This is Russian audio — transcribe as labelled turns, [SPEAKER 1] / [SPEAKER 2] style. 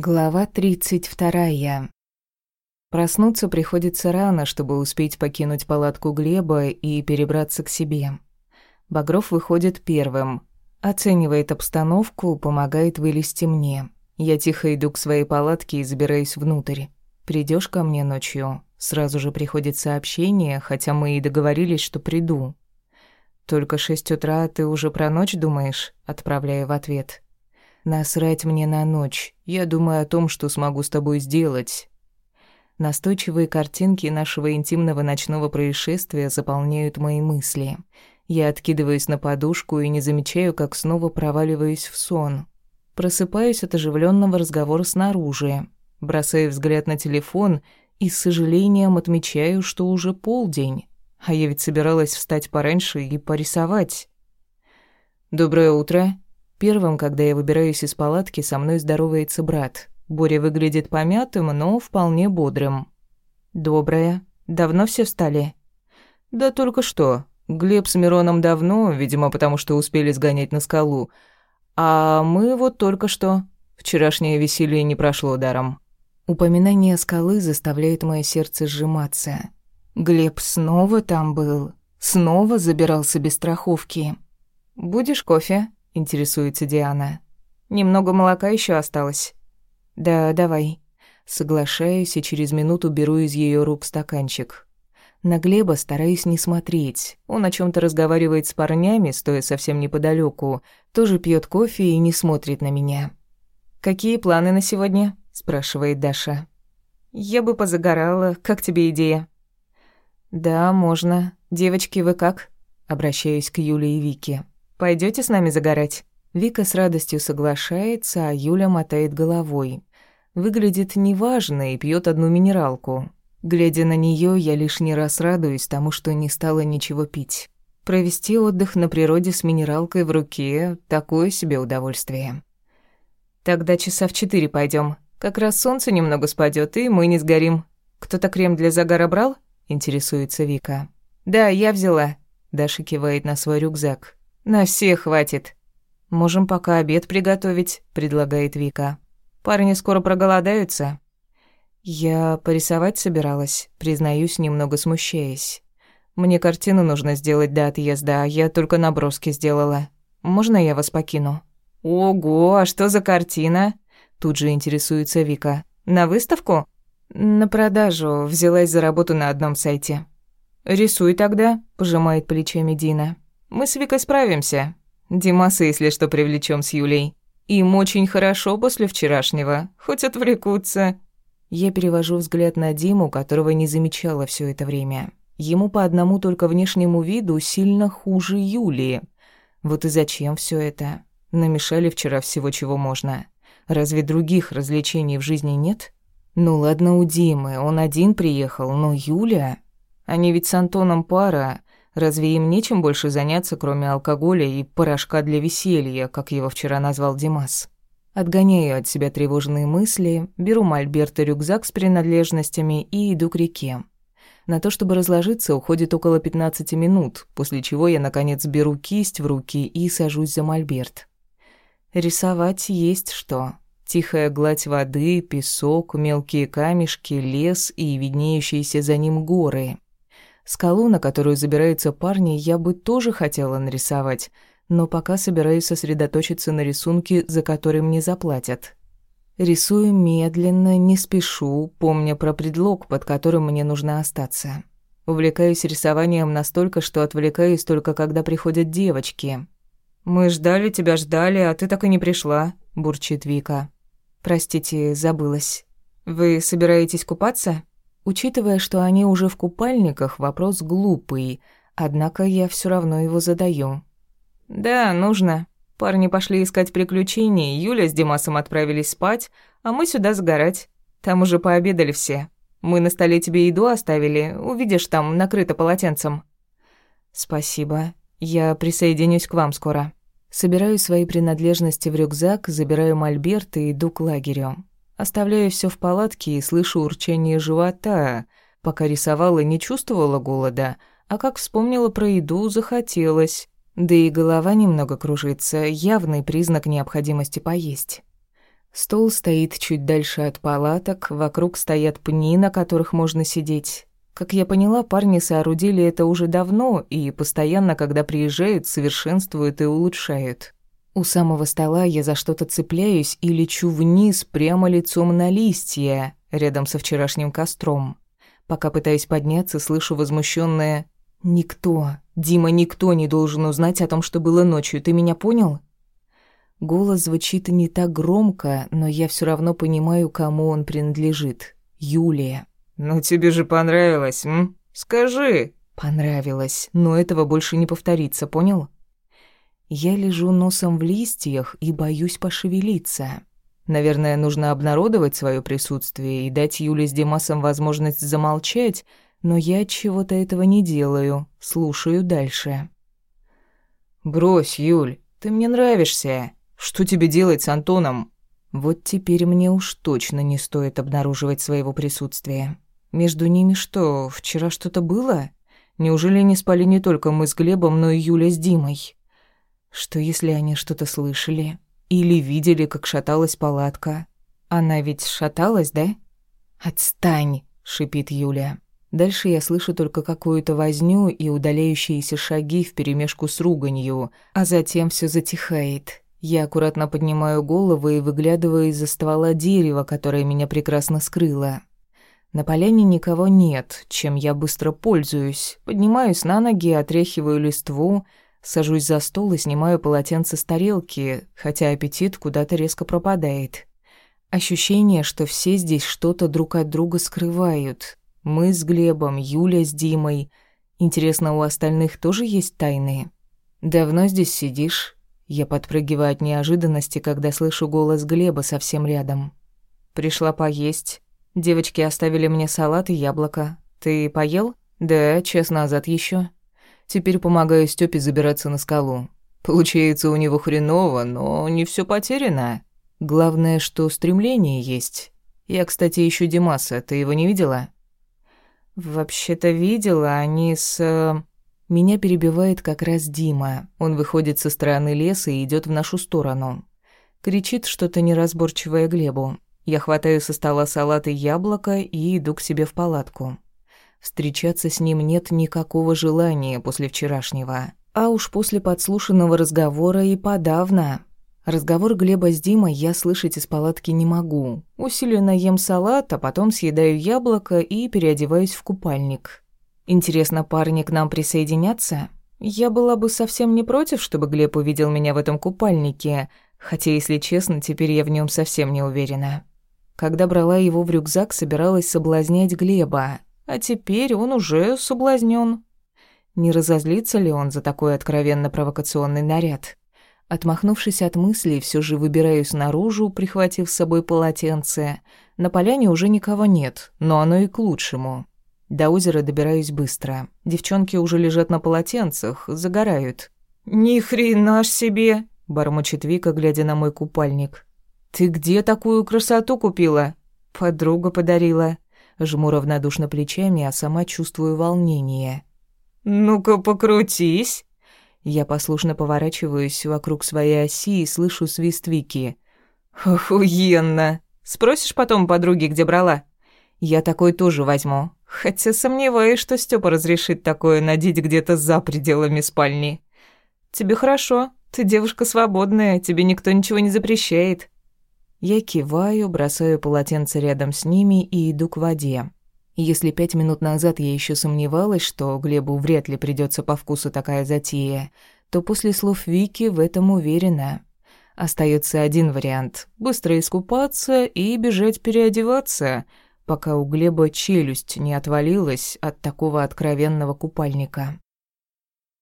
[SPEAKER 1] Глава 32. Проснуться приходится рано, чтобы успеть покинуть палатку Глеба и перебраться к себе. Багров выходит первым, оценивает обстановку, помогает вылезти мне. Я тихо иду к своей палатке и забираюсь внутрь. Придешь ко мне ночью?» Сразу же приходит сообщение, хотя мы и договорились, что приду. «Только шесть утра, ты уже про ночь думаешь?» Отправляю в ответ. Насрать мне на ночь. Я думаю о том, что смогу с тобой сделать. Настойчивые картинки нашего интимного ночного происшествия заполняют мои мысли. Я откидываюсь на подушку и не замечаю, как снова проваливаюсь в сон. Просыпаюсь от оживленного разговора снаружи. Бросаю взгляд на телефон и с сожалением отмечаю, что уже полдень. А я ведь собиралась встать пораньше и порисовать. «Доброе утро», Первым, когда я выбираюсь из палатки, со мной здоровается брат. Боря выглядит помятым, но вполне бодрым. «Доброе. Давно все встали?» «Да только что. Глеб с Мироном давно, видимо, потому что успели сгонять на скалу. А мы вот только что. Вчерашнее веселье не прошло даром». Упоминание скалы заставляет мое сердце сжиматься. Глеб снова там был. Снова забирался без страховки. «Будешь кофе?» Интересуется Диана. Немного молока еще осталось. Да, давай. Соглашаюсь и через минуту беру из ее рук стаканчик. На Глеба стараюсь не смотреть. Он о чем то разговаривает с парнями, стоя совсем неподалеку, тоже пьет кофе и не смотрит на меня. «Какие планы на сегодня?» – спрашивает Даша. «Я бы позагорала. Как тебе идея?» «Да, можно. Девочки, вы как?» Обращаюсь к Юле и Вике. Пойдете с нами загорать?» Вика с радостью соглашается, а Юля мотает головой. Выглядит неважно и пьет одну минералку. Глядя на нее, я лишний раз радуюсь тому, что не стала ничего пить. Провести отдых на природе с минералкой в руке – такое себе удовольствие. Тогда часа в четыре пойдем. Как раз солнце немного спадет, и мы не сгорим. Кто-то крем для загара брал? Интересуется Вика. Да, я взяла. Даша кивает на свой рюкзак. «На всех хватит. Можем пока обед приготовить», — предлагает Вика. «Парни скоро проголодаются». Я порисовать собиралась, признаюсь, немного смущаясь. Мне картину нужно сделать до отъезда, а я только наброски сделала. Можно я вас покину? Ого, а что за картина? Тут же интересуется Вика. На выставку? На продажу, взялась за работу на одном сайте. Рисуй тогда, пожимает плечами Дина. Мы с Викой справимся. Димаса, если что, привлечем с Юлей. Им очень хорошо после вчерашнего, хоть отвлекутся. Я перевожу взгляд на Диму, которого не замечала все это время. Ему по одному только внешнему виду сильно хуже Юлии. Вот и зачем все это? Намешали вчера всего, чего можно. Разве других развлечений в жизни нет? Ну ладно, у Димы, он один приехал, но Юля... Они ведь с Антоном пара, Разве им нечем больше заняться, кроме алкоголя и порошка для веселья, как его вчера назвал Димас? Отгоняю от себя тревожные мысли, беру мольберт и рюкзак с принадлежностями и иду к реке. На то, чтобы разложиться, уходит около 15 минут, после чего я, наконец, беру кисть в руки и сажусь за мольберт. Рисовать есть что. Тихая гладь воды, песок, мелкие камешки, лес и виднеющиеся за ним горы. Скалу, на которую забираются парни, я бы тоже хотела нарисовать, но пока собираюсь сосредоточиться на рисунке, за который мне заплатят. Рисую медленно, не спешу, помня про предлог, под которым мне нужно остаться. Увлекаюсь рисованием настолько, что отвлекаюсь только когда приходят девочки. «Мы ждали тебя, ждали, а ты так и не пришла», – бурчит Вика. «Простите, забылась. Вы собираетесь купаться?» Учитывая, что они уже в купальниках, вопрос глупый, однако я все равно его задаю. «Да, нужно. Парни пошли искать приключений, Юля с Димасом отправились спать, а мы сюда сгорать. Там уже пообедали все. Мы на столе тебе еду оставили, увидишь, там накрыто полотенцем». «Спасибо. Я присоединюсь к вам скоро». Собираю свои принадлежности в рюкзак, забираю мольберт и иду к лагерю. Оставляю все в палатке и слышу урчание живота. Пока рисовала, не чувствовала голода, а как вспомнила про еду, захотелось. Да и голова немного кружится, явный признак необходимости поесть. Стол стоит чуть дальше от палаток, вокруг стоят пни, на которых можно сидеть. Как я поняла, парни соорудили это уже давно и постоянно, когда приезжают, совершенствуют и улучшают. У самого стола я за что-то цепляюсь и лечу вниз прямо лицом на листья, рядом со вчерашним костром. Пока пытаюсь подняться, слышу возмущенное «Никто, Дима, никто не должен узнать о том, что было ночью, ты меня понял?» Голос звучит не так громко, но я все равно понимаю, кому он принадлежит. Юлия.
[SPEAKER 2] «Ну тебе же понравилось, м? Скажи!»
[SPEAKER 1] «Понравилось, но этого больше не повторится, понял?» Я лежу носом в листьях и боюсь пошевелиться. Наверное, нужно обнародовать свое присутствие и дать Юле с Димасом возможность замолчать, но я чего-то этого не делаю, слушаю дальше.
[SPEAKER 2] «Брось, Юль, ты мне нравишься. Что тебе делать с Антоном?»
[SPEAKER 1] Вот теперь мне уж точно не стоит обнаруживать своего присутствия. Между ними что, вчера что-то было? Неужели не спали не только мы с Глебом, но и Юля с Димой? Что если они что-то слышали? Или видели, как шаталась палатка? Она ведь шаталась, да? «Отстань!» — шипит Юля. Дальше я слышу только какую-то возню и удаляющиеся шаги вперемешку с руганью, а затем все затихает. Я аккуратно поднимаю голову и выглядываю из-за ствола дерева, которое меня прекрасно скрыло. На поляне никого нет, чем я быстро пользуюсь. Поднимаюсь на ноги, отряхиваю листву, сажусь за стол и снимаю полотенце с тарелки, хотя аппетит куда-то резко пропадает. Ощущение, что все здесь что-то друг от друга скрывают. Мы с Глебом, Юля с Димой. Интересно, у остальных тоже есть тайны? Давно здесь сидишь? Я подпрыгиваю от неожиданности, когда слышу голос Глеба совсем рядом. Пришла поесть. Девочки оставили мне салат и яблоко. Ты поел? Да, час назад еще. Теперь помогаю Стёпе забираться на скалу. Получается у него хреново, но не все потеряно. Главное, что стремление есть. Я, кстати, ищу Димаса. Ты его не видела? Вообще-то видела, они с... Э, меня перебивает как раз Дима. Он выходит со стороны леса и идет в нашу сторону. Кричит что-то неразборчивое Глебу. Я хватаю со стола салат и яблоко и иду к себе в палатку. Встречаться с ним нет никакого желания после вчерашнего. А уж после подслушанного разговора и подавно. Разговор Глеба с Димой я слышать из палатки не могу. Усиленно ем салат, а потом съедаю яблоко и переодеваюсь в купальник. Интересно, парни к нам присоединятся? Я была бы совсем не против, чтобы Глеб увидел меня в этом купальнике, хотя, если честно, теперь я в нем совсем не уверена. Когда брала его в рюкзак, собиралась соблазнять Глеба, а теперь он уже соблазнен. Не разозлится ли он за такой откровенно провокационный наряд? Отмахнувшись от мыслей, все же выбираюсь наружу, прихватив с собой полотенце. На поляне уже никого нет, но оно и к лучшему. До озера добираюсь быстро. Девчонки уже лежат на полотенцах, загорают.
[SPEAKER 2] «Ни хрена ж себе!»
[SPEAKER 1] — бормочет Вика, глядя на мой купальник. «Ты где такую красоту купила?» «Подруга подарила». Жму равнодушно плечами, а сама чувствую волнение.
[SPEAKER 2] «Ну-ка, покрутись!»
[SPEAKER 1] Я послушно поворачиваюсь вокруг своей оси и слышу свист Вики.
[SPEAKER 2] «Охуенно! Спросишь потом подруги, где брала?»
[SPEAKER 1] «Я такой тоже возьму.
[SPEAKER 2] Хотя сомневаюсь, что Степа разрешит такое надеть где-то за пределами спальни. Тебе хорошо, ты девушка свободная, тебе никто ничего не запрещает».
[SPEAKER 1] Я киваю, бросаю полотенце рядом с ними и иду к воде. Если пять минут назад я еще сомневалась, что Глебу вряд ли придется по вкусу такая затея, то после слов Вики в этом уверена. Остается один вариант — быстро искупаться и бежать переодеваться, пока у Глеба челюсть не отвалилась от такого откровенного купальника.